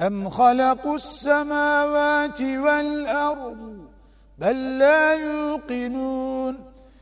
أم خلقوا السماوات والأرض بل لا يوقنون